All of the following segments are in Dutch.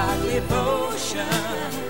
our potion.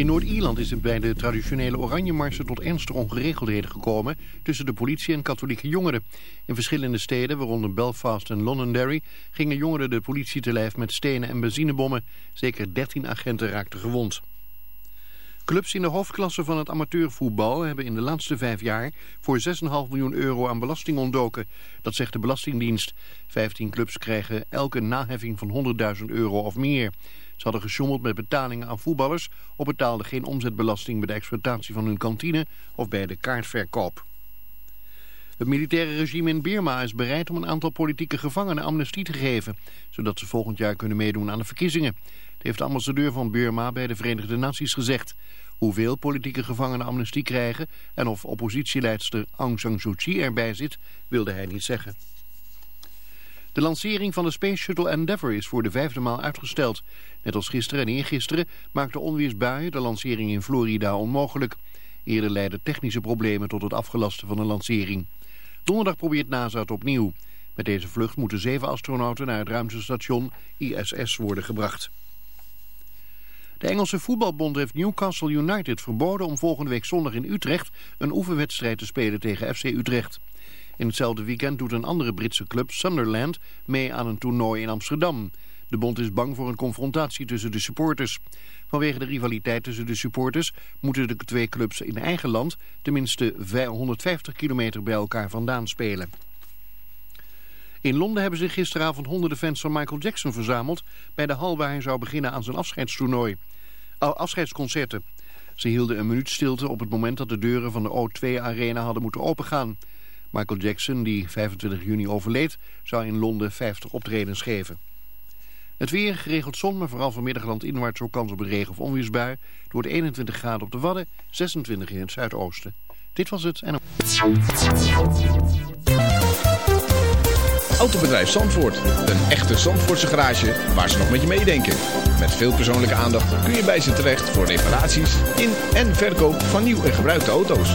In Noord-Ierland is het bij de traditionele Oranje Marsen tot ernstige ongeregeldheden gekomen tussen de politie en katholieke jongeren. In verschillende steden, waaronder Belfast en Londonderry, gingen jongeren de politie te lijf met stenen en benzinebommen. Zeker 13 agenten raakten gewond. Clubs in de hoofdklasse van het amateurvoetbal hebben in de laatste vijf jaar voor 6,5 miljoen euro aan belasting ontdoken. Dat zegt de Belastingdienst. 15 clubs krijgen elke naheffing van 100.000 euro of meer. Ze hadden gesjommeld met betalingen aan voetballers of betaalden geen omzetbelasting bij de exploitatie van hun kantine of bij de kaartverkoop. Het militaire regime in Birma is bereid om een aantal politieke gevangenen amnestie te geven, zodat ze volgend jaar kunnen meedoen aan de verkiezingen. Dat heeft de ambassadeur van Birma bij de Verenigde Naties gezegd. Hoeveel politieke gevangenen amnestie krijgen en of oppositieleidster Aung San Suu Kyi erbij zit, wilde hij niet zeggen. De lancering van de Space Shuttle Endeavour is voor de vijfde maal uitgesteld. Net als gisteren en eergisteren maakten onweersbuien de lancering in Florida onmogelijk. Eerder leidden technische problemen tot het afgelasten van de lancering. Donderdag probeert NASA het opnieuw. Met deze vlucht moeten zeven astronauten naar het ruimtestation ISS worden gebracht. De Engelse voetbalbond heeft Newcastle United verboden om volgende week zondag in Utrecht een oefenwedstrijd te spelen tegen FC Utrecht. In hetzelfde weekend doet een andere Britse club, Sunderland, mee aan een toernooi in Amsterdam. De bond is bang voor een confrontatie tussen de supporters. Vanwege de rivaliteit tussen de supporters moeten de twee clubs in eigen land tenminste 150 kilometer bij elkaar vandaan spelen. In Londen hebben zich gisteravond honderden fans van Michael Jackson verzameld bij de hal waar hij zou beginnen aan zijn afscheidstoernooi. Afscheidsconcerten. Ze hielden een minuut stilte op het moment dat de deuren van de O2-arena hadden moeten opengaan. Michael Jackson, die 25 juni overleed, zou in Londen 50 optredens geven. Het weer, geregeld zon, maar vooral vanmiddag landinwaarts ook kans op een regen- of onweersbui. Het wordt 21 graden op de Wadden, 26 in het zuidoosten. Dit was het en... Autobedrijf Zandvoort. Een echte Zandvoortse garage waar ze nog met je meedenken. Met veel persoonlijke aandacht kun je bij ze terecht voor reparaties in en verkoop van nieuw en gebruikte auto's.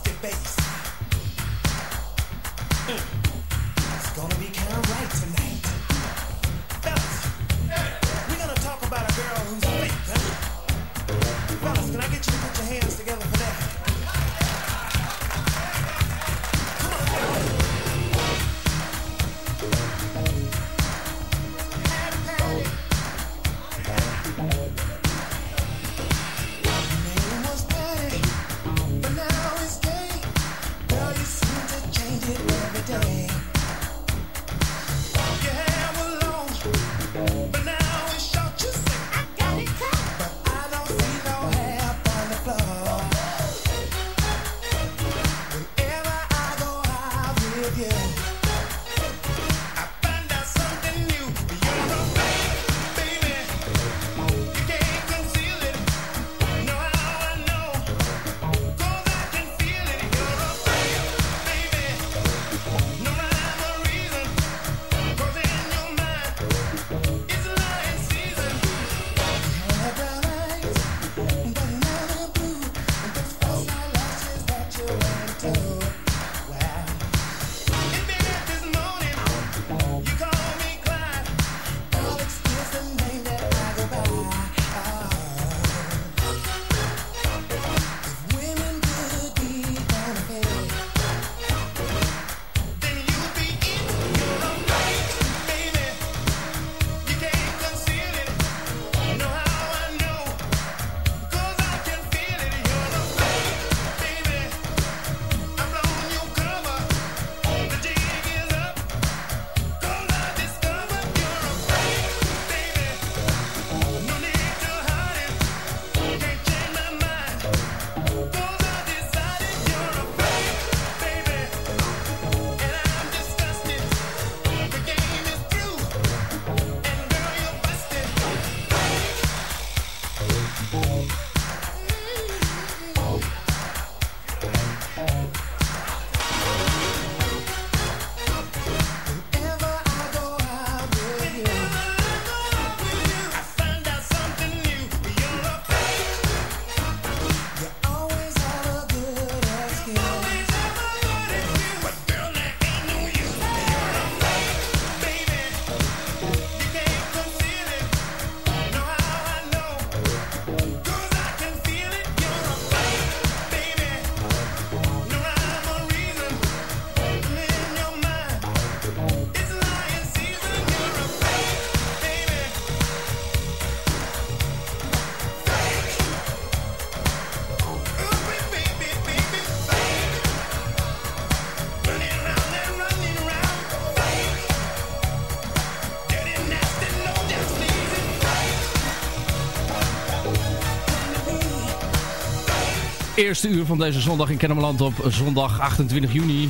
Eerste uur van deze zondag in Kennemerland op zondag 28 juni.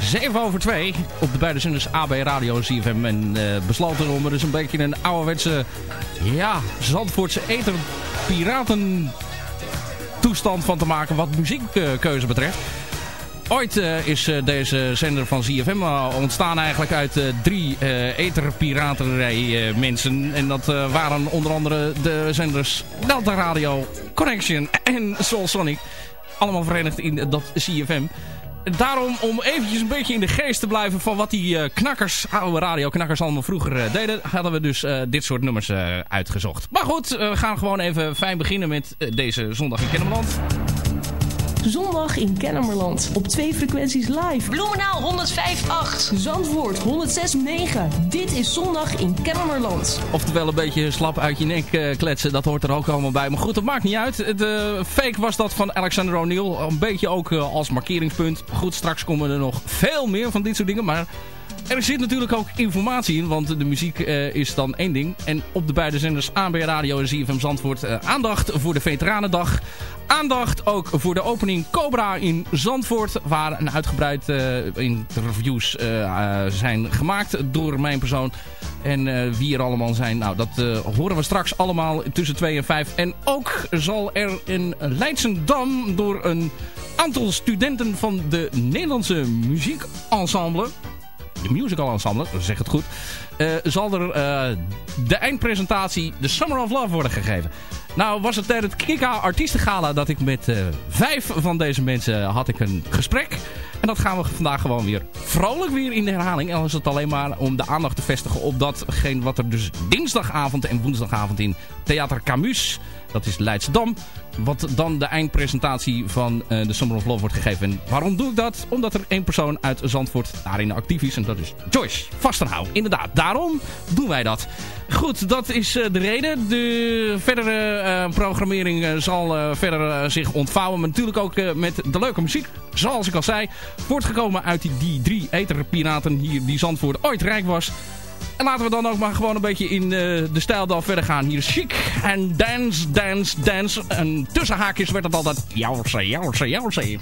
7 over 2 op de beide zenders AB Radio en CFM. En eh, besloten om er dus een beetje een ouderwetse, ja, Zandvoortse eter piraten toestand van te maken wat muziekkeuze betreft. Ooit eh, is eh, deze zender van ZFM ontstaan eigenlijk uit drie etherpiraterij mensen. En dat waren onder andere de zenders Delta Radio, Connection en Soul Sonic. Allemaal verenigd in dat ZFM. daarom om eventjes een beetje in de geest te blijven van wat die eh, knakkers, oude radioknakkers allemaal vroeger eh, deden, hadden we dus eh, dit soort nummers uitgezocht. Maar goed, we gaan gewoon even fijn beginnen met deze zondag in Kennemerland. Zondag in Kennemerland. Op twee frequenties live. Bloemenaal 105.8. Zandvoort 106.9. Dit is Zondag in Kennemerland. Oftewel een beetje slap uit je nek eh, kletsen, dat hoort er ook allemaal bij. Maar goed, dat maakt niet uit. De fake was dat van Alexander O'Neill. Een beetje ook eh, als markeringspunt. Goed, straks komen er nog veel meer van dit soort dingen. Maar er zit natuurlijk ook informatie in, want de muziek eh, is dan één ding. En op de beide zenders AB Radio en ZFM Zandvoort eh, aandacht voor de Veteranendag. Aandacht ook voor de opening Cobra in Zandvoort, waar een uitgebreid eh, interviews eh, eh, zijn gemaakt door mijn persoon. En wie er allemaal zijn, nou dat horen we straks allemaal tussen 2 en 5. En ook zal er in Leidsendam door een aantal studenten van de Nederlandse muziekensemble de musical ensemble, zeg het goed, zal er de eindpresentatie The Summer of Love worden gegeven. Nou was het tijdens het Kika Artiestengala dat ik met eh, vijf van deze mensen had ik een gesprek. En dat gaan we vandaag gewoon weer vrolijk weer in de herhaling. En dan is het alleen maar om de aandacht te vestigen op datgene wat er dus dinsdagavond en woensdagavond in Theater Camus, dat is Leidschendam, wat dan de eindpresentatie van eh, de Summer of Love wordt gegeven. En waarom doe ik dat? Omdat er één persoon uit Zandvoort daarin actief is. En dat is Joyce Vastenhouw. Inderdaad, daarom doen wij dat. Goed, dat is eh, de reden. De verdere eh, programmering zal verder zich ontvouwen. Maar natuurlijk ook met de leuke muziek. Zoals ik al zei, voortgekomen uit die, die drie eterpiraten hier die Zandvoort ooit rijk was. En laten we dan ook maar gewoon een beetje in eh, de stijl dan verder gaan. Hier is chic en dance, dance, dance. En tussen haakjes werd het altijd jouwse, jouwse, jouwse.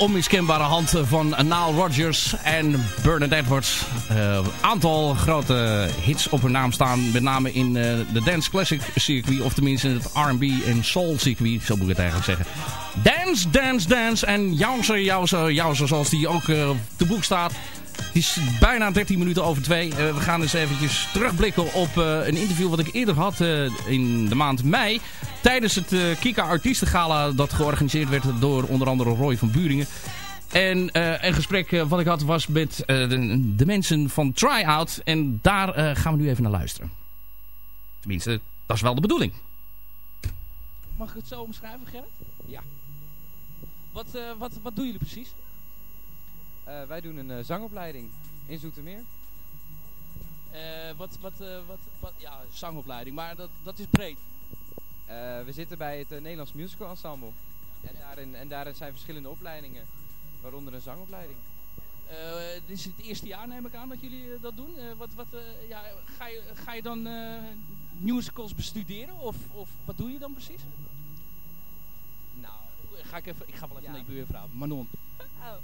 Onmiskenbare hand van Nile Rodgers en Bernard Edwards. Een aantal grote hits op hun naam staan. Met name in eh, de Dance Classic circuit. Of tenminste het R&B en Soul circuit. Zo moet ik het eigenlijk zeggen. Dance, dance, dance. En jouwse, jouwse, jouwse zoals die ook eh, te boek staat. Het is bijna 13 minuten over twee. Eh, we gaan eens eventjes terugblikken op een interview wat ik eerder had in de maand mei. Tijdens het eh, Kika Artiestengala dat georganiseerd werd door onder andere Roy van Buringen. En eh, een gesprek eh, wat ik had was met eh, de, de mensen van Tryout. En daar eh, gaan we nu even naar luisteren. Tenminste, dat is wel de bedoeling. Mag ik het zo omschrijven, Gerrit? Ja. Wat, eh, wat, wat doen jullie precies? Eh, wij doen een eh, zangopleiding in Zoetermeer. Eh, wat, wat, eh, wat, wat, ja, zangopleiding, maar dat, dat is breed. Eh, we zitten bij het eh, Nederlands Musical Ensemble. En daarin, en daarin zijn verschillende opleidingen, waaronder een zangopleiding. Eh, dit is het eerste jaar, neem ik aan, dat jullie dat doen. Eh, wat, wat, eh, ja, ga, je, ga je dan eh, musicals bestuderen? Of, of wat doe je dan precies? Nou, ga ik, even, ik ga wel even naar de buurvrouw. Manon. Oh.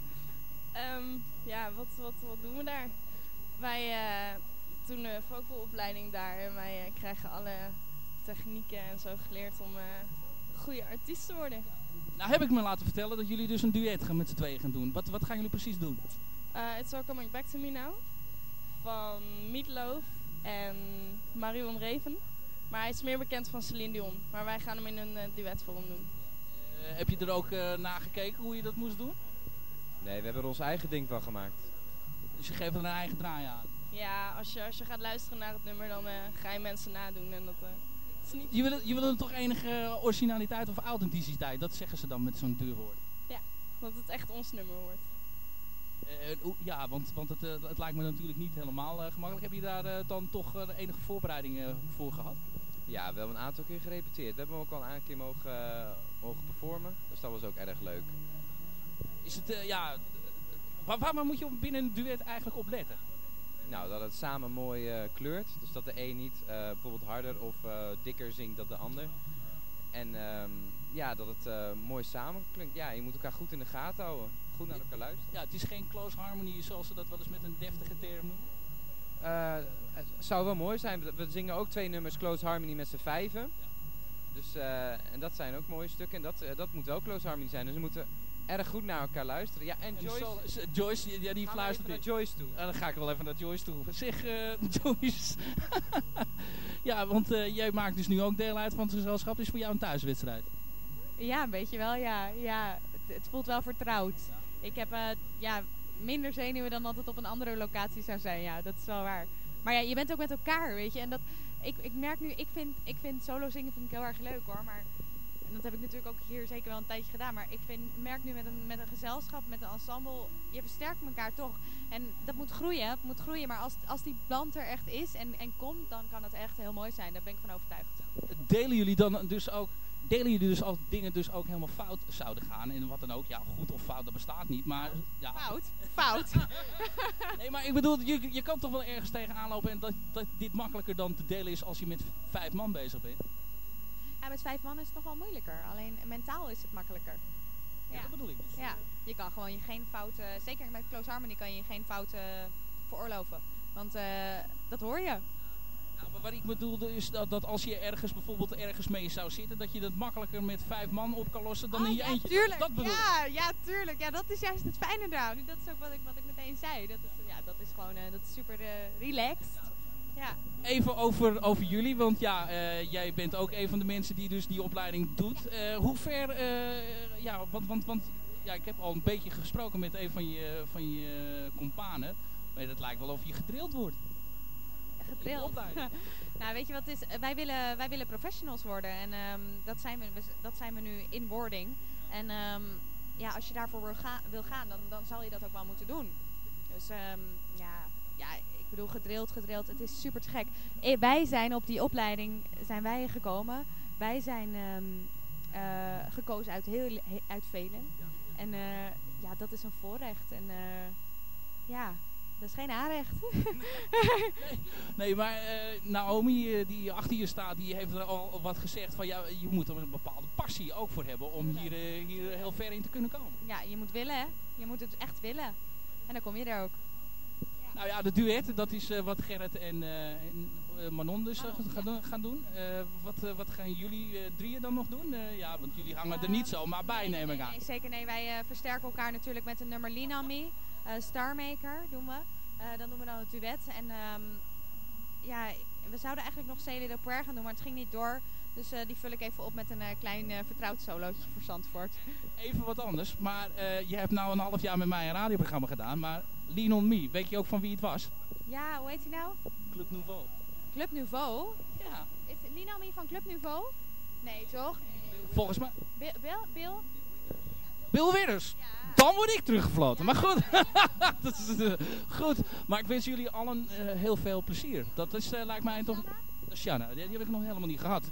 Ehm, ja, wat, wat, wat doen we daar? Wij eh, doen een vocalopleiding daar en wij krijgen alle technieken en zo geleerd om eh, een goede artiest te worden. Nou heb ik me laten vertellen dat jullie dus een duet gaan met z'n tweeën gaan doen. Wat, wat gaan jullie precies doen? Eh, It's All Coming Back To Me Now van Meatloaf en Marion Reven. Maar hij is meer bekend van Celine Dion. Maar wij gaan hem in een eh, duet voor hem doen. Eh, heb je er ook uh, naar gekeken hoe je dat moest doen? Nee, we hebben er ons eigen ding van gemaakt. Dus je geeft er een eigen draai aan? Ja, als je, als je gaat luisteren naar het nummer, dan eh, ga je mensen nadoen. En dat. Je wil, je wil er toch enige originaliteit of authenticiteit? Dat zeggen ze dan met zo'n duur woord. Ja, dat het echt ons nummer wordt. Uh, hoe- ja, want, want het, uh, het lijkt me natuurlijk niet helemaal uh, gemakkelijk. Heb je daar uh, dan toch enige voorbereidingen voor gehad? Ja, we hebben een aantal keer gerepeteerd. We hebben hem ook al een keer mogen, uh, mogen performen. Dus dat was ook erg leuk. Is het, uh, ja... Waar, waar moet je binnen een duet eigenlijk op letten? Nou, dat het samen mooi uh, kleurt. Dus dat de een niet uh, bijvoorbeeld harder of dikker zingt dan de ander. En um, ja, dat het mooi samen klinkt. Ja, je moet elkaar goed in de gaten houden. Goed naar elkaar luisteren. Ja, het is geen close harmony zoals ze dat wel eens met een deftige term noemen. Het zou wel mooi zijn. We, we, zingen ook twee nummers close harmony met z'n vijven. Ja. Dus, uh, en dat zijn ook mooie stukken. En dat, uh, dat moet wel close harmony zijn. Dus we moeten erg goed naar elkaar luisteren. Ja, en, en Joyce... Joyce, ja, die fluistert naar Joyce toe. dan ga ik wel even naar Joyce toe. Zeg, Joyce. ja, want jij maakt dus nu ook deel uit van het gezelschap. is voor jou een thuiswedstrijd. Ja, een beetje wel, ja. ja het, het voelt wel vertrouwd. Ik heb uh, ja, minder zenuwen dan dat het op een andere locatie zou zijn. Ja, dat is wel waar. Maar ja, je bent ook met elkaar, weet je. En dat, ik, ik merk nu, ik vind, ik vind solo zingen vind ik heel erg leuk hoor. Maar en dat heb ik natuurlijk ook hier zeker wel een tijdje gedaan. Maar ik vind, merk nu met een, met een gezelschap, met een ensemble, je versterkt elkaar toch. En dat moet groeien, het moet groeien. Maar als, als die band er echt is en, en komt, dan kan het echt heel mooi zijn. Daar ben ik van overtuigd. Delen jullie dan dus ook delen jullie dus als dingen dus ook helemaal fout zouden gaan en wat dan ook, ja goed of fout dat bestaat niet, maar ja. Fout? Fout? nee, maar ik bedoel, je, je kan toch wel ergens tegenaan lopen en dat, dat dit makkelijker dan te delen is als je met vijf man bezig bent? Met vijf man is het nog wel moeilijker, alleen mentaal is het makkelijker. Ja, ja dat bedoel ik. Dus. Ja, je kan gewoon je geen fouten, zeker met Close Harmony kan je geen fouten veroorloven, want uh, dat hoor je. Nou, maar wat ik bedoelde is dat, dat als je ergens bijvoorbeeld ergens mee zou zitten, dat je dat makkelijker met vijf man op kan lossen dan oh, in je ja, eentje. Tuurlijk. Dat, dat ja, ja, tuurlijk. Ja, dat is juist het fijne daar. Dat is ook wat ik, wat ik meteen zei. Dat is, ja, dat is gewoon uh, dat is super uh, relaxed. Ja. Even over, over jullie, want ja, uh, jij bent ook een van de mensen die dus die opleiding doet. hoe ver, ja, want, want, want ja, ik heb al een beetje gesproken met een van je, van je companen. Maar het lijkt wel of je gedrild wordt. Gedrild? nou, weet je wat het is? Wij willen, wij willen professionals worden. En um, dat, zijn we, dat zijn we nu in wording. En um, ja, als je daarvoor wil, ga, wil gaan, dan, dan zal je dat ook wel moeten doen. Dus um, ja, ja, ik bedoel, gedrild, gedrild. Het is super te gek. E wij zijn op die opleiding zijn wij gekomen. Wij zijn uh, gekozen uit, heel, uit velen. En uh, ja, dat is een voorrecht. En uh, ja, Dat is geen aanrecht. Nee, maar eh, Naomi, eh, die achter je staat, die heeft er al wat gezegd van ja, je moet er een bepaalde passie ook voor hebben om hier, eh, hier heel ver in te kunnen komen. ja, je moet willen, hè? Je moet het echt willen. En dan kom je er ook. Nou ja, de duet, dat is eh, wat Gerrit en, eh, en eh, Manon dus gaan, doen- gaan doen. Wat, wat gaan jullie drieën dan nog doen? Ja, want jullie hangen er niet zomaar bij, neem ik aan. Nee, zeker nee. Wij versterken elkaar natuurlijk met een nummer. Eh, Starmaker doen we. Dan doen we dan het duet. En ehm, ja, we zouden eigenlijk nog Céline de Puer gaan doen, maar het ging niet door. Dus die vul ik even op met een klein vertrouwd solootje voor Zandvoort. Even wat anders, maar je hebt nou een half jaar met mij een radioprogramma gedaan, maar Lean on Me, weet je ook van wie het was? Ja, hoe heet hij nou? Club Nouveau. Club Nouveau? Ja. Is Lean on Me van Club Nouveau? Nee, toch? Volgens mij... Bill? Bill? Bill? Bill Widders. Dan word ik teruggefloten. Maar goed. dat is, eh, goed. Maar ik wens jullie allen eh, heel veel plezier. Dat is, eh, lijkt mij toch... Shanna, die heb ik nog helemaal niet gehad.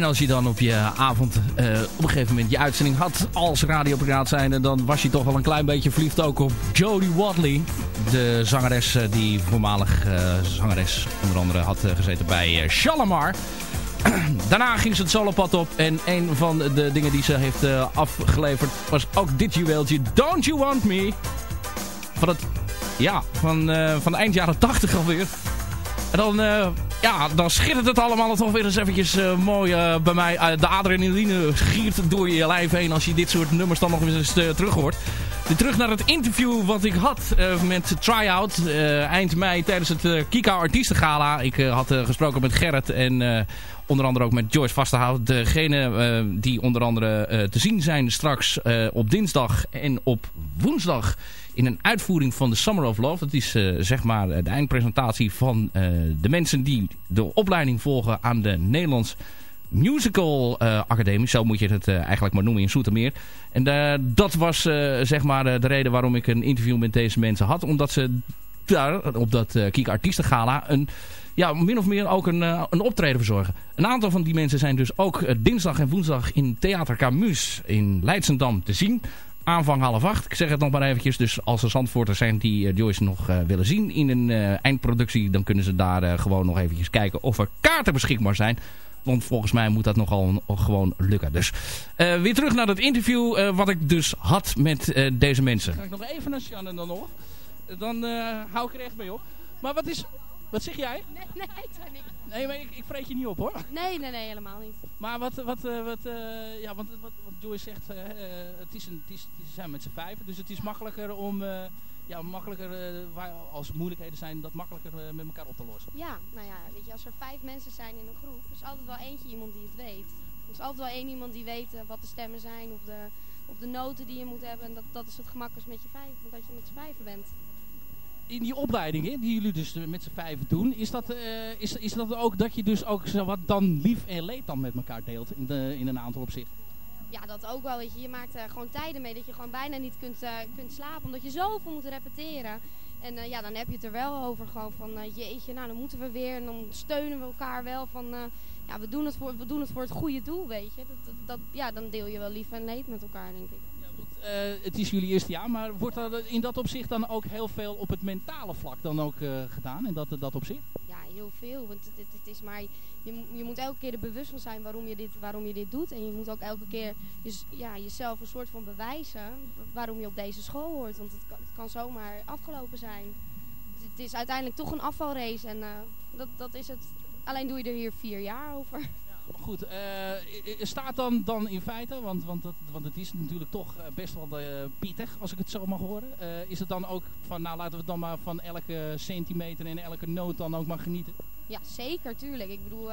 En als je dan op je avond eh, op een gegeven moment je uitzending had als radiopiraat zijnde... dan was je toch wel een klein beetje verliefd ook op Jodie Watley. De zangeres eh, die voormalig eh, zangeres onder andere had gezeten bij Shalimar. Daarna ging ze het solopad op. En een van de dingen die ze heeft afgeleverd was ook dit juweeltje. Don't You Want Me. Van het, ja, van, van eind jaren 80 alweer. En dan, ja, dan schittert het allemaal toch weer eens eventjes eh, mooi eh, bij mij. Eh, de adrenaline giert door je lijf heen als je dit soort nummers dan nog eens terug hoort. Terug naar het interview wat ik had eh, met Tryout eh, eind mei tijdens het eh, Kika Artiestengala. Ik had gesproken met Gerrit en onder andere ook met Joyce Vastenhout. Degene die onder andere te zien zijn straks op dinsdag en op woensdag in een uitvoering van de Summer of Love. Dat is zeg maar de eindpresentatie van de mensen die de opleiding volgen aan de Nederlands Musical eh, Academie. Zo moet je het eh, eigenlijk maar noemen in Soetermeer. En eh, dat was zeg maar de reden waarom ik een interview met deze mensen had. Omdat ze daar op dat Kiek Artiestengala een ja, min of meer ook een, een optreden verzorgen. Een aantal van die mensen zijn dus ook dinsdag en woensdag in Theater Camus in Leidsendam te zien. Aanvang half acht. Ik zeg het nog maar eventjes. Dus als er Zandvoorters zijn die Joyce nog willen zien in een eindproductie... dan kunnen ze daar gewoon nog eventjes kijken of er kaarten beschikbaar zijn. Want volgens mij moet dat nogal gewoon lukken. Dus uh, weer terug naar het interview uh, wat ik dus had met uh, deze mensen. Ga ik nog even naar Sjanne dan nog. Dan hou ik er echt mee op. Maar wat is... Wat zeg jij? Nee, nee, ik niks. Nee, maar ik, ik vreet je niet op hoor. Nee, nee, nee, helemaal niet. Maar wat, wat, wat, uh, ja, want, wat, wat Joyce zegt, uh, het is een, het is, het zijn met z'n vijven, dus het is makkelijker om, ja, makkelijker, waar, als moeilijkheden zijn, dat makkelijker met elkaar op te lossen. Ja, nou ja, weet je, als er vijf mensen zijn in een groep, is altijd wel eentje iemand die het weet. Er is altijd wel één iemand die weet wat de stemmen zijn of de, of de noten die je moet hebben. En dat, dat is het gemakkelijkst met je vijf, omdat je met z'n vijven bent in die opleidingen die jullie dus met z'n vijven doen, is dat, uh, is, is dat ook dat je dus ook wat dan lief en leed dan met elkaar deelt in, de, in een aantal opzichten? Ja, dat ook wel. Weet je. je maakt uh, gewoon tijden mee dat je gewoon bijna niet kunt, uh, kunt slapen, omdat je zoveel moet repeteren. En ja, dan heb je het er wel over gewoon van, jeetje, nou dan moeten we weer en dan steunen we elkaar wel van, ja, we doen, het voor, we doen het voor het goede doel, weet je. Dat, dat, dat, ja, dan deel je wel lief en leed met elkaar, denk ik. Uh, het is jullie eerste jaar, maar wordt er in dat opzicht dan ook heel veel op het mentale vlak dan ook gedaan in dat, dat opzicht? Ja, heel veel. Want het, het, het is maar, je, je, moet elke keer er bewust van zijn waarom je dit, waarom je dit doet. En je moet ook elke keer ja, jezelf een soort van bewijzen waarom je op deze school hoort. Want het kan, kan zomaar afgelopen zijn. Het, is uiteindelijk toch een afvalrace en uh, dat, dat is het. Alleen doe je er hier vier jaar over. Goed, uh, staat dan, dan in feite, want, want, dat, want het is natuurlijk toch best wel uh, pittig als ik het zo mag horen. Is het dan ook van, nou laten we dan maar van elke centimeter en elke noot dan ook maar genieten? Ja, zeker, tuurlijk. Ik bedoel,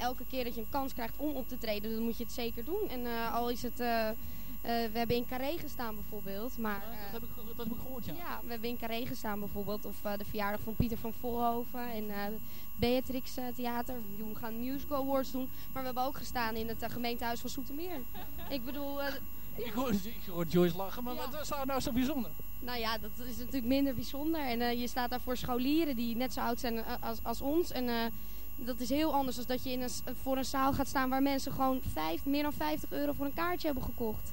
elke keer dat je een kans krijgt om op te treden, dan moet je het zeker doen. En al is het... Uh, we hebben in Carré gestaan bijvoorbeeld. Maar, uh, dat, heb ik, dat heb ik gehoord, ja. Ja, we hebben in Carré gestaan bijvoorbeeld. Of uh, de verjaardag van Pieter van Volhoven. En Beatrix Theater. We gaan Musical Awards doen. Maar we hebben ook gestaan in het gemeentehuis van Soetermeer. ik bedoel... ik, hoor, ik hoor Joyce lachen, maar ja. wat is daar nou zo bijzonder? Nou ja, dat is natuurlijk minder bijzonder. En je staat daar voor scholieren die net zo oud zijn als, als ons. En dat is heel anders dan dat je in een, voor een zaal gaat staan waar mensen gewoon vijf, meer dan 50 euro voor een kaartje hebben gekocht.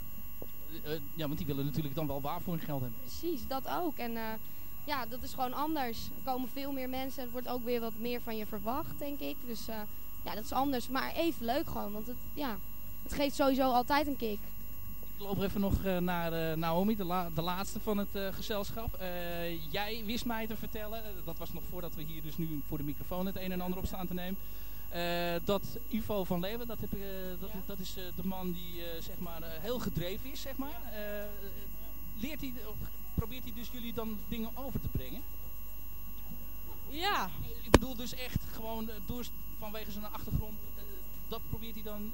Uh, ja, want die willen natuurlijk dan wel waar voor hun geld hebben. Precies, dat ook. En ja, dat is gewoon anders. Er komen veel meer mensen. Er wordt ook weer wat meer van je verwacht, denk ik. Dus ja, dat is anders. Maar even leuk gewoon. Want het, ja, het geeft sowieso altijd een kick. Loop even nog naar Naomi, de, la de, laatste van het gezelschap. jij wist mij te vertellen, dat was nog voordat we hier dus nu voor de microfoon het een en ander op staan te nemen. Uh, dat Ivo van Leeuwen, dat, heb, dat, ja. dat is de man die zeg maar, heel gedreven is, zeg maar. leert hij, probeert hij dus jullie dan dingen over te brengen? Ja. Ik bedoel dus echt gewoon door, vanwege zijn achtergrond, dat probeert hij dan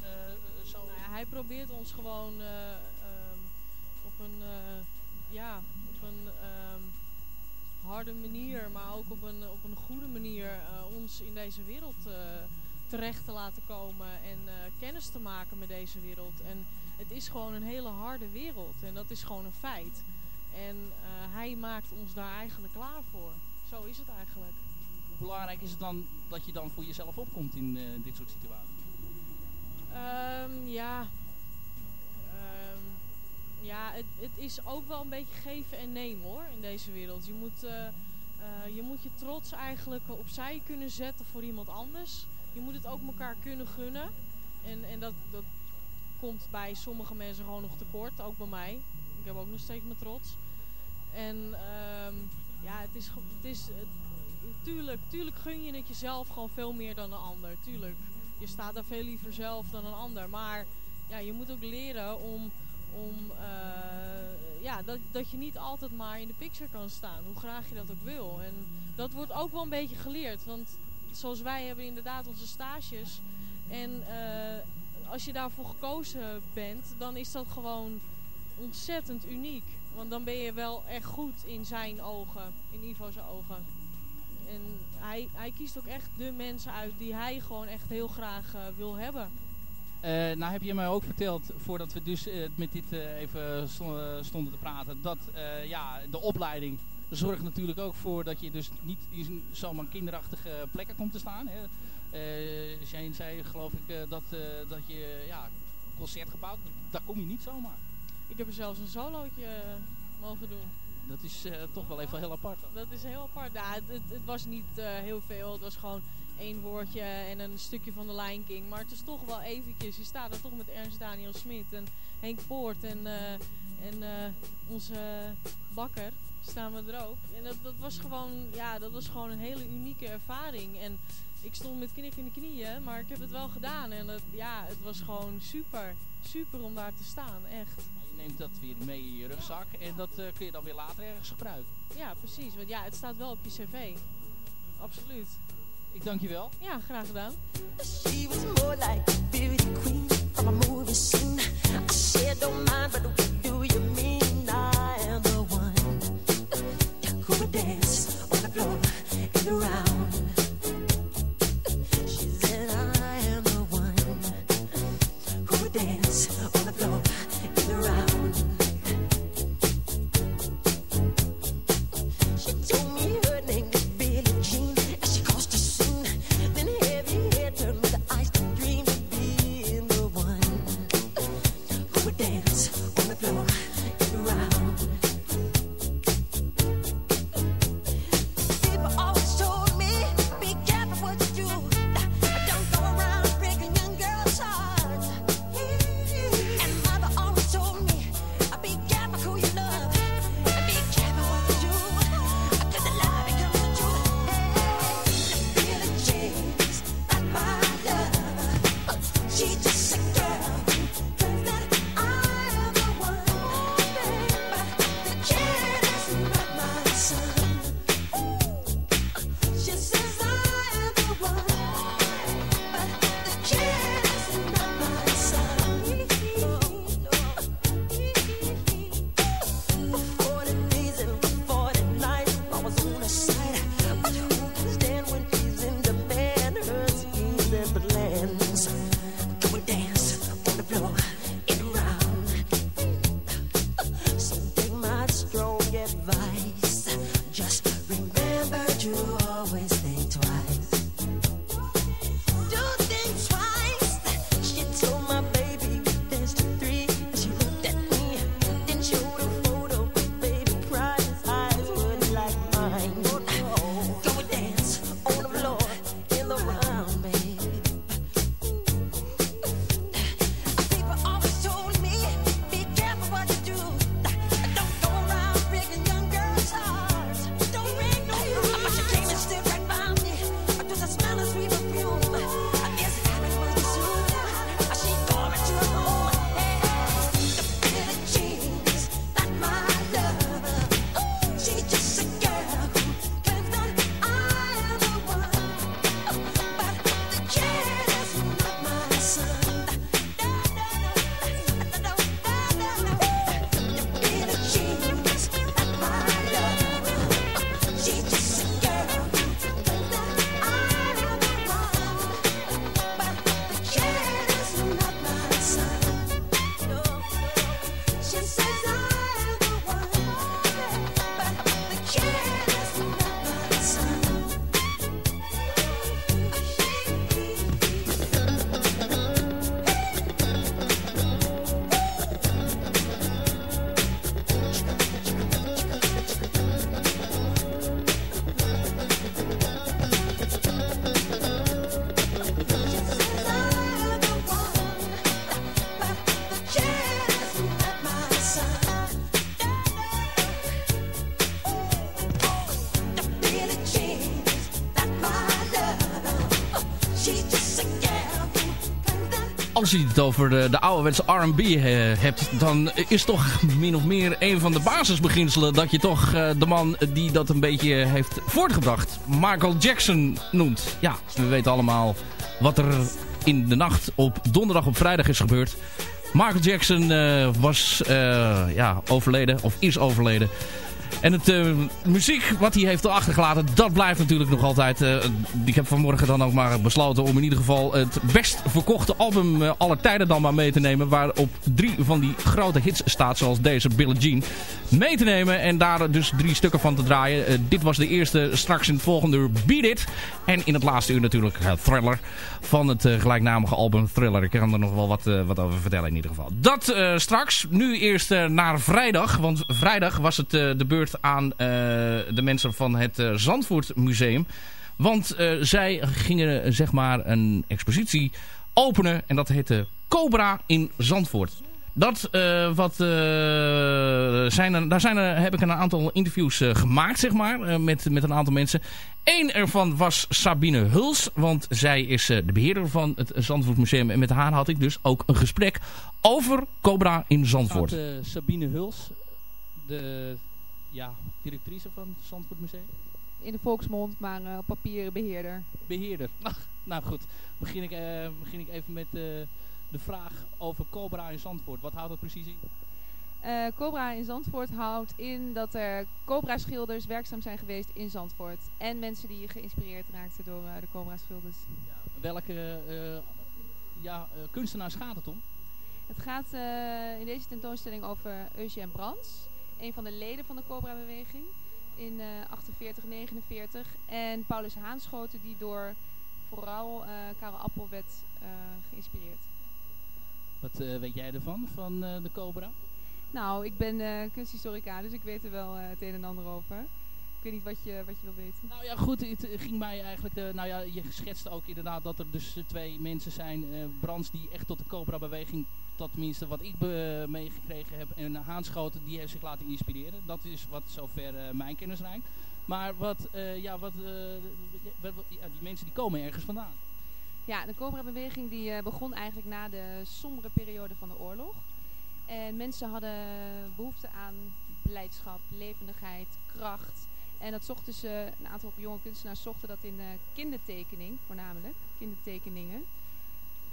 zo... Nou ja, hij probeert ons gewoon op een, ja, op een um, harde manier, maar ook op een, op een goede manier ons in deze wereld terecht te laten komen en kennis te maken met deze wereld. En het is gewoon een hele harde wereld en dat is gewoon een feit. En hij maakt ons daar eigenlijk klaar voor. Zo is het eigenlijk. Hoe belangrijk is het dan dat je dan voor jezelf opkomt in dit soort situaties? Ehm, ja. Ja, het, het is ook wel een beetje geven en nemen hoor, in deze wereld. Je moet, eh, eh, je moet je trots eigenlijk opzij kunnen zetten voor iemand anders. Je moet het ook elkaar kunnen gunnen. En, en dat, dat komt bij sommige mensen gewoon nog tekort, ook bij mij. Ik heb ook nog steeds mijn trots. En ehm, ja, het is, het is tuurlijk, tuurlijk gun je het jezelf gewoon veel meer dan een ander. Tuurlijk. Je staat daar veel liever zelf dan een ander. Maar ja, je moet ook leren om, om eh, ja, dat, dat je niet altijd maar in de picture kan staan. Hoe graag je dat ook wil. En dat wordt ook wel een beetje geleerd. Want zoals wij hebben inderdaad onze stages. En eh, als je daarvoor gekozen bent, dan is dat gewoon ontzettend uniek. Want dan ben je wel echt goed in zijn ogen, in Ivo's ogen. En hij, hij kiest ook echt de mensen uit die hij gewoon echt heel graag eh, wil hebben. Eh, nou heb je mij ook verteld, voordat we dus eh, met dit eh, even sto- stonden te praten, dat ja, de opleiding zorgt natuurlijk ook voor dat je dus niet in zomaar kinderachtige plekken komt te staan. Hè. Jane zei geloof ik dat, dat je ja, een concert gebouwd, daar kom je niet zomaar. Ik heb er zelfs een solootje mogen doen. Dat is toch wel even heel apart. dan. Dat is heel apart. Ja, het, het, was niet heel veel. Het was gewoon één woordje en een stukje van de Lion King. Maar het is toch wel eventjes. Je staat er toch met Ernst Daniel Smit en Henk Poort en, eh, en eh, onze bakker staan we er ook. En dat, dat, was gewoon, ja, dat was gewoon een hele unieke ervaring. En ik stond met knik in de knieën, maar ik heb het wel gedaan. En het, ja, het was gewoon super. Super om daar te staan, echt. Je neemt dat weer mee in je rugzak en dat eh, kun je dan weer later ergens gebruiken. Ja, precies. Want ja, het staat wel op je cv. Absoluut. Ik dank je wel. Ja, graag gedaan. She was more like a beauty queen from a movie scene. I said, don't mind, but what do you mean? I am the one who would dance on the floor and around. Als je het over de, de ouderwetse R&B eh, hebt, dan is toch min of meer een van de basisbeginselen dat je toch eh, de man die dat een beetje heeft voortgebracht, Michael Jackson noemt. Ja, we weten allemaal wat er in de nacht op donderdag op vrijdag is gebeurd. Michael Jackson eh, was ja, overleden, of is overleden. En het eh, muziek wat hij heeft achtergelaten, dat blijft natuurlijk nog altijd. eh, ik heb vanmorgen dan ook maar besloten om in ieder geval het best verkochte album eh, aller tijden dan maar mee te nemen. Waarop drie van die grote hits staat, zoals deze Billie Jean. Mee te nemen en daar dus drie stukken van te draaien. Dit was de eerste, straks in het volgende uur Beat It. En in het laatste uur natuurlijk Thriller van het gelijknamige album Thriller. Ik kan er nog wel wat, wat over vertellen in ieder geval. Dat straks. Nu eerst naar vrijdag. Want vrijdag was het de beurt aan eh, de mensen van het eh, Zandvoort Museum. Want eh, zij gingen zeg maar een expositie openen. En dat heette Cobra in Zandvoort. Dat, wat, zijn er, daar zijn er, heb ik een aantal interviews gemaakt, zeg maar, met, met een aantal mensen. Eén ervan was Sabine Huls, want zij is de beheerder van het Zandvoort Museum. En met haar had ik dus ook een gesprek over Cobra in Zandvoort. Sabine Huls, de ja, directrice van het Zandvoort Museum. In de volksmond, maar eh, op papier beheerder. Beheerder. Nou, nou goed, begin ik, eh, begin ik even met eh, de vraag over Cobra in Zandvoort. Wat houdt dat precies in? Eh, Cobra in Zandvoort houdt in dat er Cobra-schilders werkzaam zijn geweest in Zandvoort. En mensen die geïnspireerd raakten door eh, de Cobra-schilders. Welke eh, ja, eh, kunstenaars gaat het om? Het gaat eh, in deze tentoonstelling over Eugène Brands. Een van de leden van de Cobra-beweging in eh 48, 49. En Paulus Haanschoten die door vooral eh Karel Appel werd eh, geïnspireerd. Wat eh, weet jij ervan, van eh, de Cobra? Nou, ik ben eh, kunsthistorica, dus ik weet er wel eh, het een en ander over. Ik weet niet wat je, wat je wil weten. Nou ja, goed, het eh, ging mij eigenlijk... De, nou ja, je schetste ook inderdaad dat er dus eh, twee mensen zijn. eh Brands die echt tot de Cobra-beweging, dat tenminste wat ik be- meegekregen heb. En Haanschoten, die heeft zich laten inspireren. Dat is wat zover eh, mijn kennis reikt. Maar wat, eh, ja, wat, eh, die mensen die komen ergens vandaan. Ja, de Cobra-beweging die eh, begon eigenlijk na de sombere periode van de oorlog. En mensen hadden behoefte aan blijdschap, levendigheid, kracht. En dat zochten ze, een aantal jonge kunstenaars zochten dat in eh, kindertekening voornamelijk, kindertekeningen.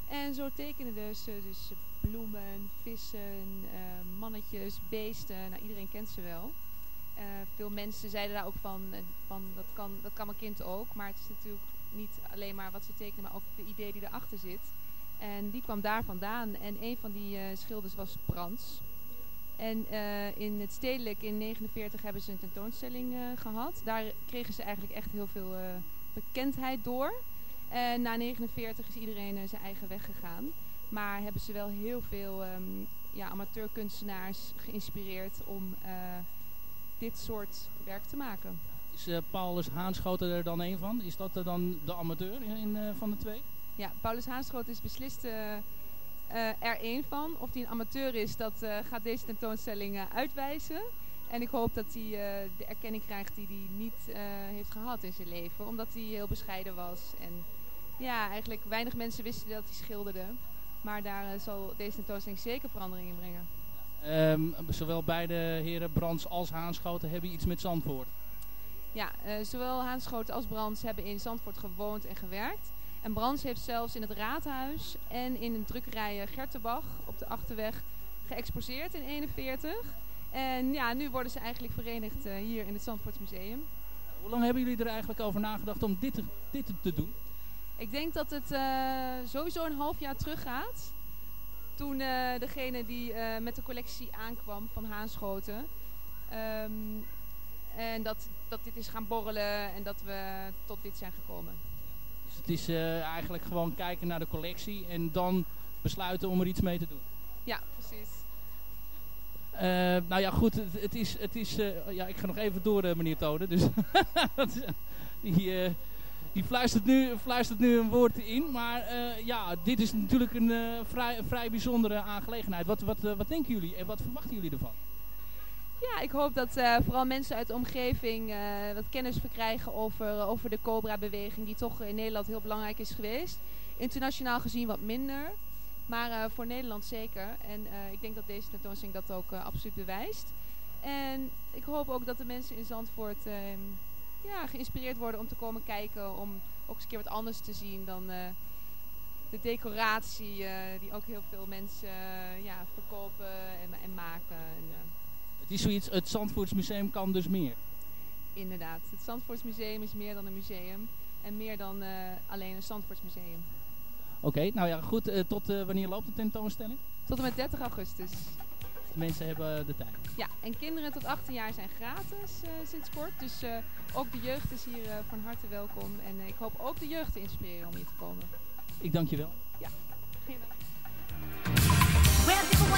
En zo tekenden ze dus bloemen, vissen, eh, mannetjes, beesten. Nou, iedereen kent ze wel. Eh, veel mensen zeiden daar ook van, eh, van dat, kan, dat kan mijn kind ook. Maar het is natuurlijk niet alleen maar wat ze tekenen, maar ook de idee die erachter zit. En die kwam daar vandaan. En een van die eh, schilders was Brands. En in het stedelijk in 49 hebben ze een tentoonstelling eh, gehad. Daar kregen ze eigenlijk echt heel veel bekendheid door. En na 49 is iedereen zijn eigen weg gegaan. Maar hebben ze wel heel veel ehm, ja, amateurkunstenaars geïnspireerd om eh, dit soort werk te maken. Is eh, Paulus Haanschoten er dan een van? Is dat er dan de amateur in, in, eh, van de twee? Ja, Paulus Haanschoot is beslist er één van. Of hij een amateur is, dat gaat deze tentoonstelling uitwijzen. En ik hoop dat hij de erkenning krijgt die hij niet heeft gehad in zijn leven. Omdat hij heel bescheiden was. En ja, eigenlijk weinig mensen wisten dat hij schilderde. Maar daar eh, zal deze tentoonstelling zeker verandering in brengen. Ehm, zowel beide heren Brands als Haanschoten hebben iets met Zandvoort. Ja, eh, zowel Haanschoten als Brands hebben in Zandvoort gewoond en gewerkt. En Brands heeft zelfs in het raadhuis en in een drukkerij eh, Gertenbach op de Achterweg geëxposeerd in 41. En ja, nu worden ze eigenlijk verenigd hier in het Zandvoort Museum. Hoe lang hebben jullie er eigenlijk over nagedacht om dit, te- dit te doen? Ik denk dat het eh, sowieso een half jaar teruggaat. Toen eh, degene die eh, met de collectie aankwam van Haanschoten. ehm, en dat, dat dit is gaan borrelen en dat we tot dit zijn gekomen. Dus het is eigenlijk gewoon kijken naar de collectie en dan besluiten om er iets mee te doen. Ja, precies. Nou ja, goed, het, het is... Het is ja, ik ga nog even door, meneer Toden. Dus die, die fluistert, nu, fluistert nu een woord in. Maar eh, ja, dit is natuurlijk een eh, vrij, vrij bijzondere aangelegenheid. Wat, wat, eh, wat denken jullie en wat verwachten jullie ervan? Ja, ik hoop dat vooral mensen uit de omgeving wat kennis verkrijgen over, over de Cobra-beweging, die toch in Nederland heel belangrijk is geweest. Internationaal gezien wat minder. Maar voor Nederland zeker. En ik denk dat deze tentoonstelling dat ook absoluut bewijst. En ik hoop ook dat de mensen in Zandvoort ehm, ja, geïnspireerd worden om te komen kijken. Om ook eens een keer wat anders te zien dan eh, de decoratie eh, die ook heel veel mensen eh, ja, verkopen en, en maken. En, Het is zoiets, het Zandvoortsmuseum kan dus meer. inderdaad, het Zandvoortsmuseum is meer dan een museum. En meer dan alleen een Zandvoortsmuseum. Oké, nou ja, goed. tot wanneer loopt de tentoonstelling? Tot en met 30 augustus. Mensen hebben de tijd. Ja, en kinderen tot 18 jaar zijn gratis eh, sinds kort. Dus eh, ook de jeugd is hier eh, van harte welkom. En eh, ik hoop ook de jeugd te inspireren om hier te komen. Ik dank je wel. Ja, geen dank. Where people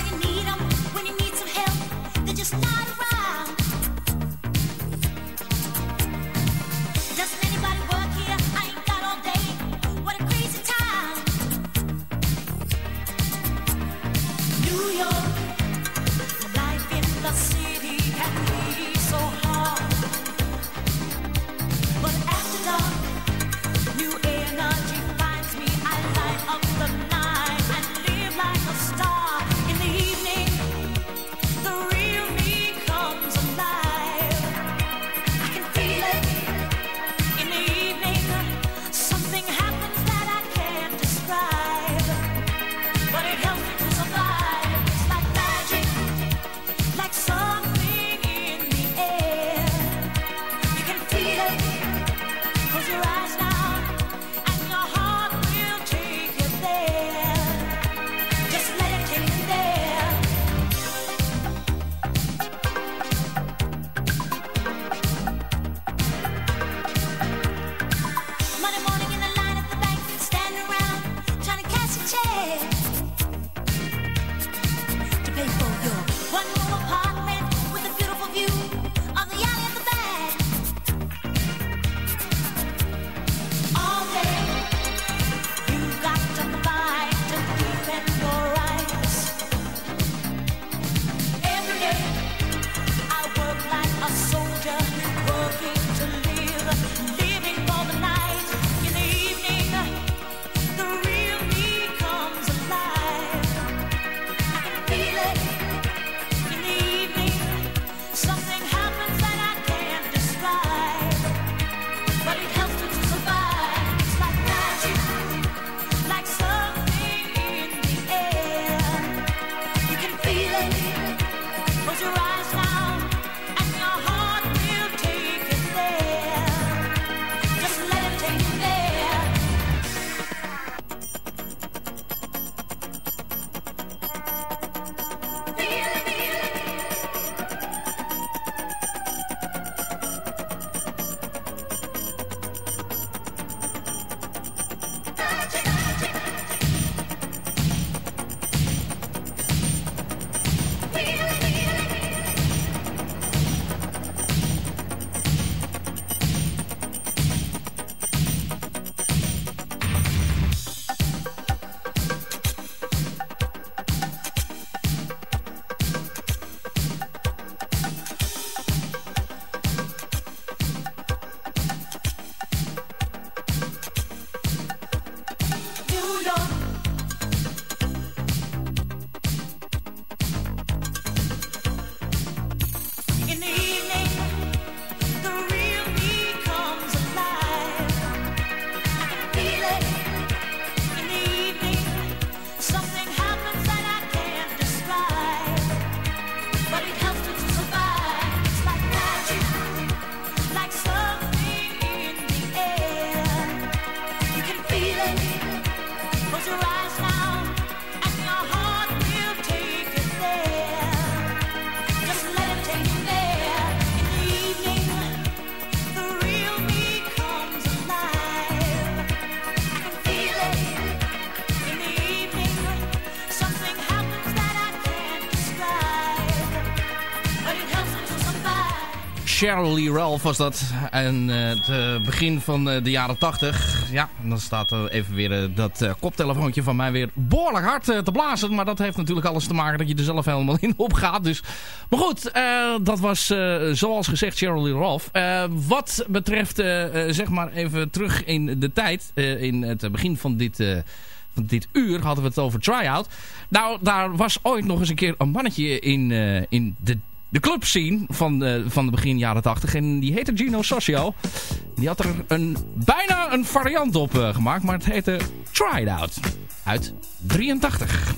Cheryl Lee Ralph was dat. En eh, het eh, begin van eh, de jaren 80. Ja, dan staat er even weer dat koptelefoontje van mij weer behoorlijk hard te blazen. Maar dat heeft natuurlijk alles te maken dat je er zelf helemaal in opgaat. Dus. Maar goed, dat was zoals gezegd Cheryl Lee Ralph. Wat betreft, zeg maar even terug in de tijd. in het begin van dit... van dit uur hadden we het over try-out. Nou, daar was ooit nog eens een keer een mannetje in, in de, de club scene van, eh, van de begin jaren 80. En die heette Gino Socio. Die had er een, bijna een variant op eh, gemaakt, maar het heette Try It Out. Uit 83.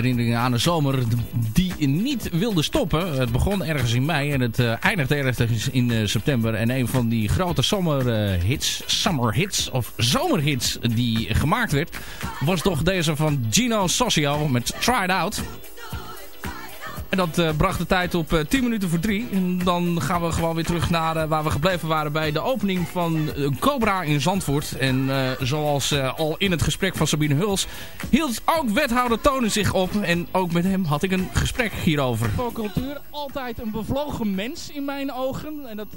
Herinneringen aan een zomer die niet wilde stoppen. Het begon ergens in mei en het uh, eindigde ergens in uh, september. En een van die grote zomerhits, uh, summer hits of zomerhits die gemaakt werd... was toch deze van Gino Socio met Try It Out. Dat uh, bracht de tijd op uh, 10 minuten voor 3. En dan gaan we gewoon weer terug naar uh, waar we gebleven waren bij de opening van Cobra in Zandvoort. En zoals al in het gesprek van Sabine Huls hield ook wethouder Tonen zich op. En ook met hem had ik een gesprek hierover. Voor cultuur altijd een bevlogen mens in mijn ogen. En dat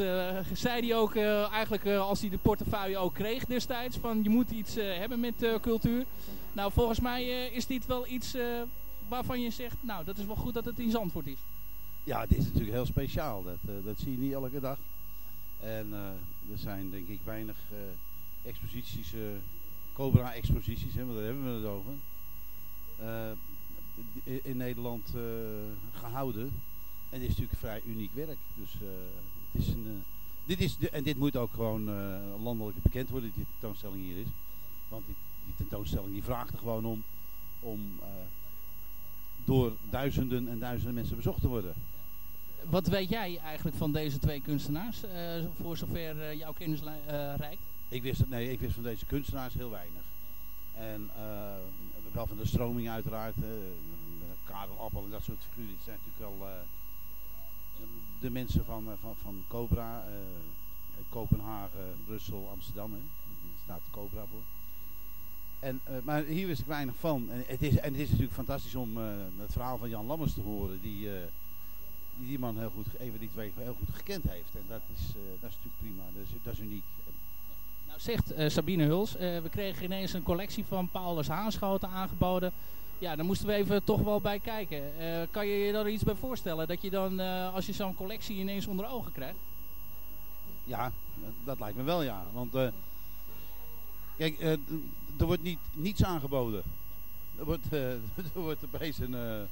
zei hij ook eigenlijk als hij de portefeuille ook kreeg destijds. Van je moet iets hebben met cultuur. Nou volgens mij is dit wel iets waarvan je zegt, nou dat is wel goed dat het in Zandvoort is. Ja, dit is natuurlijk heel speciaal. Dat, uh, dat zie je niet elke dag. En uh, er zijn denk ik weinig uh, exposities, Cobra-exposities, want daar hebben we het over. In, in, Nederland gehouden. En dit is natuurlijk vrij uniek werk. Dus het is een, dit is de, en dit moet ook gewoon landelijk bekend worden, die tentoonstelling hier is. Want die, die tentoonstelling die vraagt er gewoon om, om door duizenden en duizenden mensen bezocht te worden. Wat weet jij eigenlijk van deze twee kunstenaars, uh, voor zover uh, jouw kennis uh, reikt? Ik wist, nee, ik wist van deze kunstenaars heel weinig. En wel van de stroming uiteraard, Karel Appel en dat soort figuren. Die zijn natuurlijk wel de mensen van, van, van Cobra, Kopenhagen, Brussel, Amsterdam. Hè. Daar staat Cobra voor. En, uh, maar hier wist ik weinig van. En het is, en het is natuurlijk fantastisch om uh, het verhaal van Jan Lammers te horen. Die, uh, die die man heel goed, even die twee heel goed gekend heeft. En dat is, dat is natuurlijk prima. Dat is, dat is uniek. Nou zegt Sabine Huls, we kregen ineens een collectie van Paulus Haanschoten aangeboden. Ja, daar moesten we even toch wel bij kijken. kan je je daar iets bij voorstellen? Dat je dan, als je zo'n collectie ineens onder ogen krijgt? Ja, dat lijkt me wel ja. Want kijk, er wordt niet, niets aangeboden. Er wordt, uh, er wordt opeens een, een,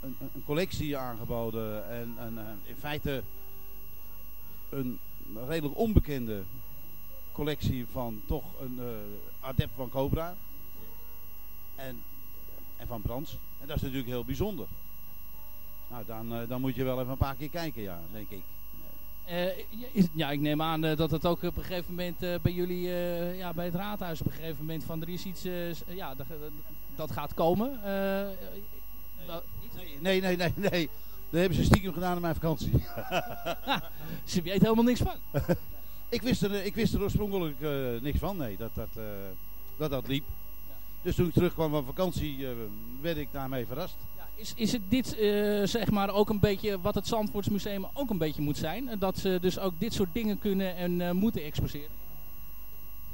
een, collectie aangeboden. En, en uh, in feite een redelijk onbekende collectie van toch een adept van Cobra. En, en van Brands. En dat is natuurlijk heel bijzonder. Nou, dan, dan moet je wel even een paar keer kijken, ja, denk ik. Is, ja, ik neem aan uh, dat het ook op een gegeven moment uh, bij jullie, ja, bij het raadhuis op een gegeven moment van er is iets, ja, dat, dat gaat komen. nee, nee, nee, nee. Dat hebben ze stiekem gedaan in mijn vakantie. ze weet helemaal niks van. ik, wist er, ik wist er oorspronkelijk niks van, nee, dat dat, dat, dat liep. Dus toen ik terugkwam van vakantie werd ik daarmee verrast. Is, is het dit uh, zeg maar ook een beetje wat het Zandvoortsmuseum ook een beetje moet zijn? Dat ze dus ook dit soort dingen kunnen en uh, moeten exposeren?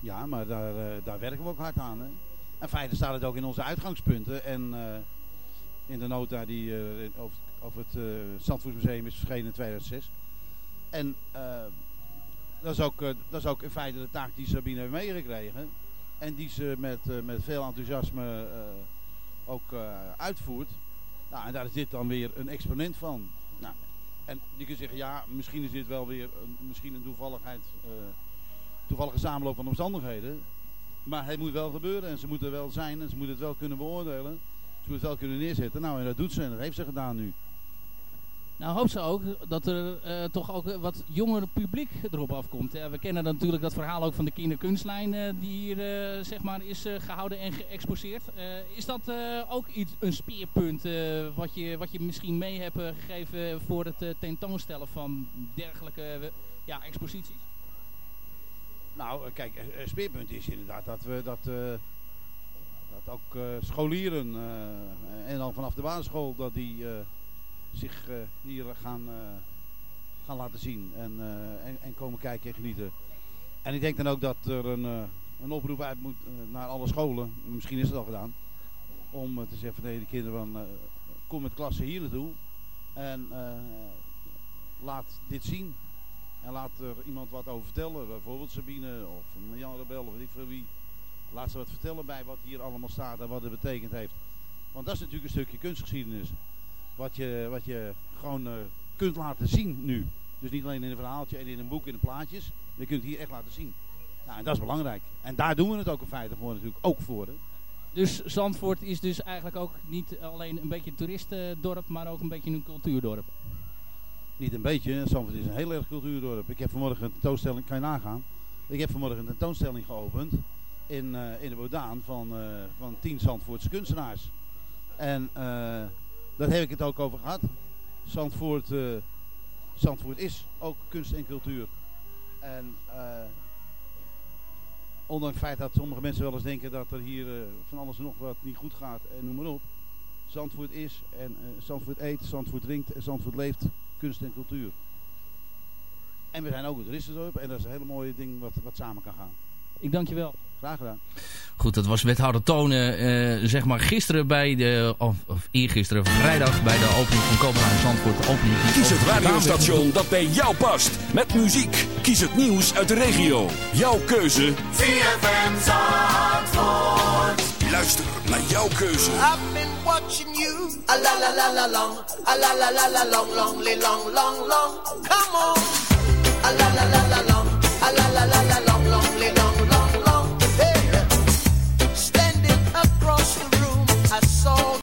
Ja, maar daar, uh, daar werken we ook hard aan. Hè? En feite staat het ook in onze uitgangspunten. En in de nota die over, over het Zandvoortsmuseum is verschenen in 2006. En dat, is ook, dat is ook in feite de taak die Sabine heeft meegekregen. En die ze met, met veel enthousiasme ook uitvoert. Nou, en daar is dit dan weer een exponent van. Nou, en je kunt zeggen, ja, misschien is dit wel weer een, misschien een toevalligheid, uh, toevallige samenloop van omstandigheden. Maar het moet wel gebeuren en ze moeten wel zijn en ze moeten het wel kunnen beoordelen. Ze moeten het wel kunnen neerzetten. Nou, en dat doet ze en dat heeft ze gedaan nu. Nou hoop ze ook dat er uh, toch ook wat jonger publiek erop afkomt. We kennen natuurlijk dat verhaal ook van de kinderkunstlijn uh, die hier zeg maar is gehouden en geëxposeerd. is dat ook iets, een speerpunt wat, je, wat je misschien mee hebt gegeven voor het tentoonstellen van dergelijke ja, exposities? Nou kijk, speerpunt is inderdaad dat we dat, dat ook scholieren en dan vanaf de basisschool dat die zich uh, hier gaan, uh, gaan laten zien en, uh, en, en, komen kijken en genieten. En ik denk dan ook dat er een, een oproep uit moet naar alle scholen, misschien is het al gedaan, om te zeggen tegen de kinderen van kom met klassen hier naartoe en laat dit zien. En laat er iemand wat over vertellen, bijvoorbeeld Sabine of Jan Rebel of ik veel wie. Laat ze wat vertellen bij wat hier allemaal staat en wat het betekend heeft. Want dat is natuurlijk een stukje kunstgeschiedenis wat je, wat je gewoon uh, kunt laten zien nu. Dus niet alleen in een verhaaltje en in een boek, in de plaatjes. Je kunt het hier echt laten zien. Nou, en dat is belangrijk. En daar doen we het ook in feite voor natuurlijk. Ook voor. Hè. Dus Zandvoort is dus eigenlijk ook niet alleen een beetje een toeristendorp, maar ook een beetje een cultuurdorp. Niet een beetje, Zandvoort is een heel erg cultuurdorp. Ik heb vanmorgen een tentoonstelling, kan je nagaan. Ik heb vanmorgen een tentoonstelling geopend in, eh, in de Bodaan van, eh, van tien Zandvoortse kunstenaars. En eh, daar heb ik het ook over gehad. Zandvoort, eh, Zandvoort is ook kunst en cultuur. En eh, ondanks het feit dat sommige mensen wel eens denken dat er hier eh, van alles en nog wat niet goed gaat en noem maar op. Zandvoort is en Zandvoort eet, Zandvoort drinkt en Zandvoort leeft kunst en cultuur. En we zijn ook een toeristendorp en dat is een hele mooie ding wat, wat samen kan gaan. Ik dank je wel. Graag gedaan. Goed, dat was wethouder Tonen, eh, zeg maar gisteren bij de, of, of eergisteren, vrijdag bij de opening van in Zandvoort. De opening Kies het radiostation dat bij jou past. Met muziek. Kies het nieuws uit de regio. Jouw keuze. ZFM Zandvoort. Luister naar jouw keuze. I've been watching you. A la la la la long. A la la la la long, long, long, long, long. Come on. A la la la la long. A la la la